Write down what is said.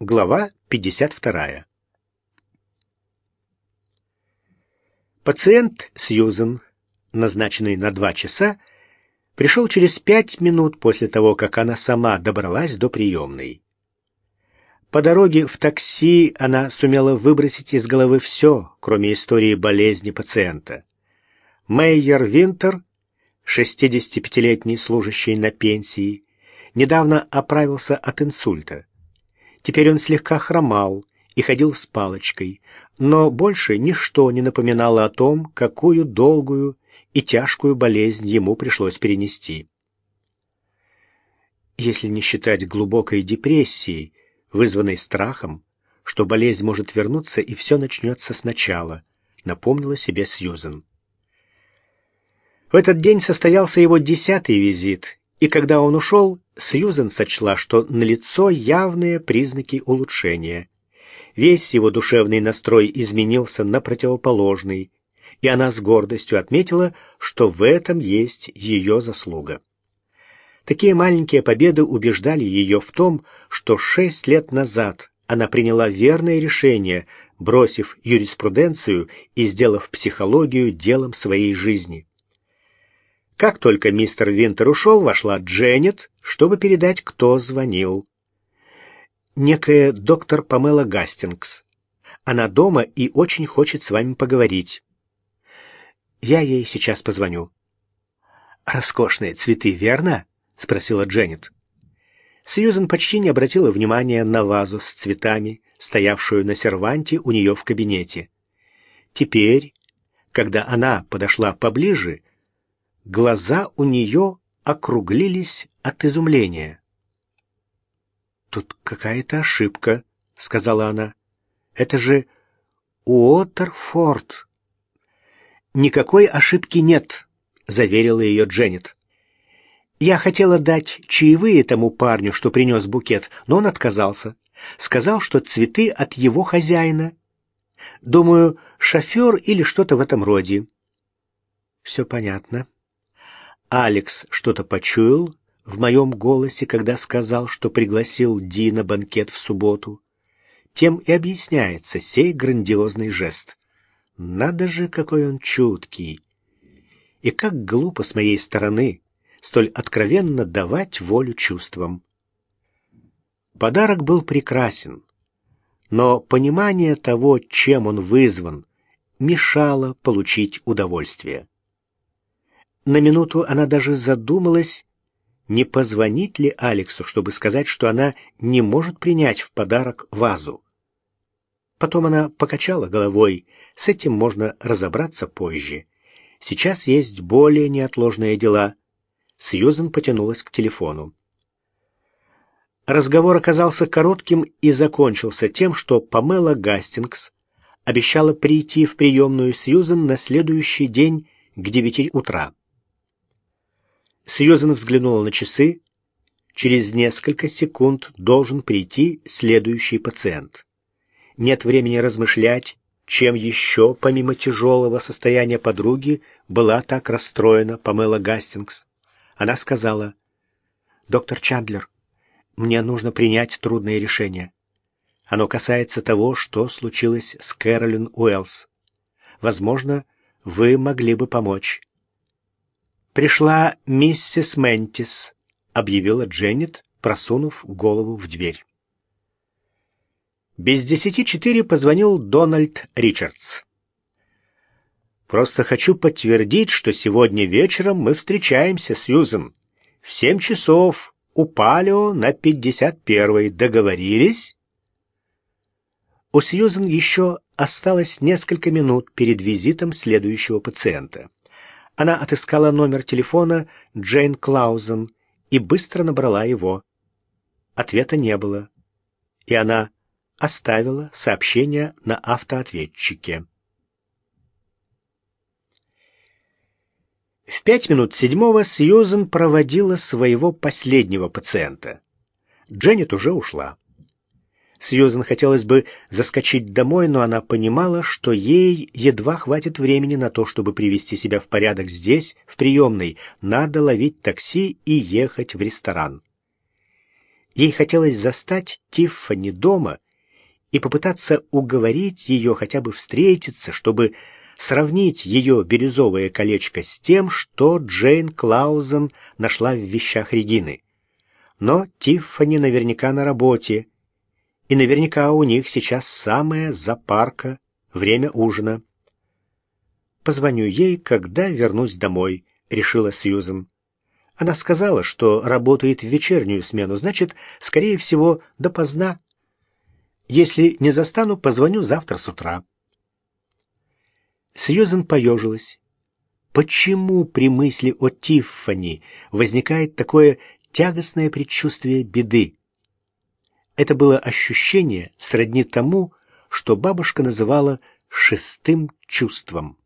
Глава 52. Пациент Сьюзен, назначенный на два часа, пришел через пять минут после того, как она сама добралась до приемной. По дороге в такси она сумела выбросить из головы все, кроме истории болезни пациента. Мейер Винтер, 65-летний служащий на пенсии, недавно оправился от инсульта. Теперь он слегка хромал и ходил с палочкой, но больше ничто не напоминало о том, какую долгую и тяжкую болезнь ему пришлось перенести. Если не считать глубокой депрессии, вызванной страхом, что болезнь может вернуться и все начнется сначала, напомнила себе Сьюзен. В этот день состоялся его десятый визит, и когда он ушел, Сьюзен сочла, что налицо явные признаки улучшения. Весь его душевный настрой изменился на противоположный, и она с гордостью отметила, что в этом есть ее заслуга. Такие маленькие победы убеждали ее в том, что шесть лет назад она приняла верное решение, бросив юриспруденцию и сделав психологию делом своей жизни. Как только мистер Винтер ушел, вошла Дженнет, чтобы передать, кто звонил. Некая доктор Памела Гастингс. Она дома и очень хочет с вами поговорить. Я ей сейчас позвоню. Роскошные цветы, верно? спросила Дженнет. Сьюзен почти не обратила внимания на вазу с цветами, стоявшую на серванте у нее в кабинете. Теперь, когда она подошла поближе, Глаза у нее округлились от изумления. «Тут какая-то ошибка», — сказала она. «Это же Уотерфорд». «Никакой ошибки нет», — заверила ее Дженнет. «Я хотела дать чаевые тому парню, что принес букет, но он отказался. Сказал, что цветы от его хозяина. Думаю, шофер или что-то в этом роде». «Все понятно», Алекс что-то почуял в моем голосе, когда сказал, что пригласил Ди на банкет в субботу. Тем и объясняется сей грандиозный жест. Надо же, какой он чуткий. И как глупо с моей стороны столь откровенно давать волю чувствам. Подарок был прекрасен, но понимание того, чем он вызван, мешало получить удовольствие. На минуту она даже задумалась, не позвонить ли Алексу, чтобы сказать, что она не может принять в подарок вазу. Потом она покачала головой. С этим можно разобраться позже. Сейчас есть более неотложные дела. Сьюзен потянулась к телефону. Разговор оказался коротким и закончился тем, что Памела Гастингс обещала прийти в приемную Сьюзен на следующий день к девяти утра. Сьюзен взглянула на часы. Через несколько секунд должен прийти следующий пациент. Нет времени размышлять, чем еще, помимо тяжелого состояния подруги, была так расстроена Памела Гастингс. Она сказала, «Доктор Чандлер, мне нужно принять трудное решение. Оно касается того, что случилось с Кэролин Уэллс. Возможно, вы могли бы помочь». «Пришла миссис Ментис», — объявила Дженнет, просунув голову в дверь. Без десяти четыре позвонил Дональд Ричардс. «Просто хочу подтвердить, что сегодня вечером мы встречаемся, Сьюзен. В семь часов у Палео на пятьдесят первой. Договорились?» У Сьюзен еще осталось несколько минут перед визитом следующего пациента. Она отыскала номер телефона Джейн Клаузен и быстро набрала его. Ответа не было, и она оставила сообщение на автоответчике. В пять минут седьмого Сьюзен проводила своего последнего пациента. Дженнет уже ушла. Сьюзен хотелось бы заскочить домой, но она понимала, что ей едва хватит времени на то, чтобы привести себя в порядок здесь, в приемной. Надо ловить такси и ехать в ресторан. Ей хотелось застать Тиффани дома и попытаться уговорить ее хотя бы встретиться, чтобы сравнить ее бирюзовое колечко с тем, что Джейн Клаузен нашла в вещах Регины. Но Тиффани наверняка на работе, и наверняка у них сейчас самая запарка, время ужина. «Позвоню ей, когда вернусь домой», — решила Сьюзен. Она сказала, что работает в вечернюю смену, значит, скорее всего, допоздна. Если не застану, позвоню завтра с утра. Сьюзен поежилась. Почему при мысли о Тиффани возникает такое тягостное предчувствие беды? Это было ощущение сродни тому, что бабушка называла шестым чувством.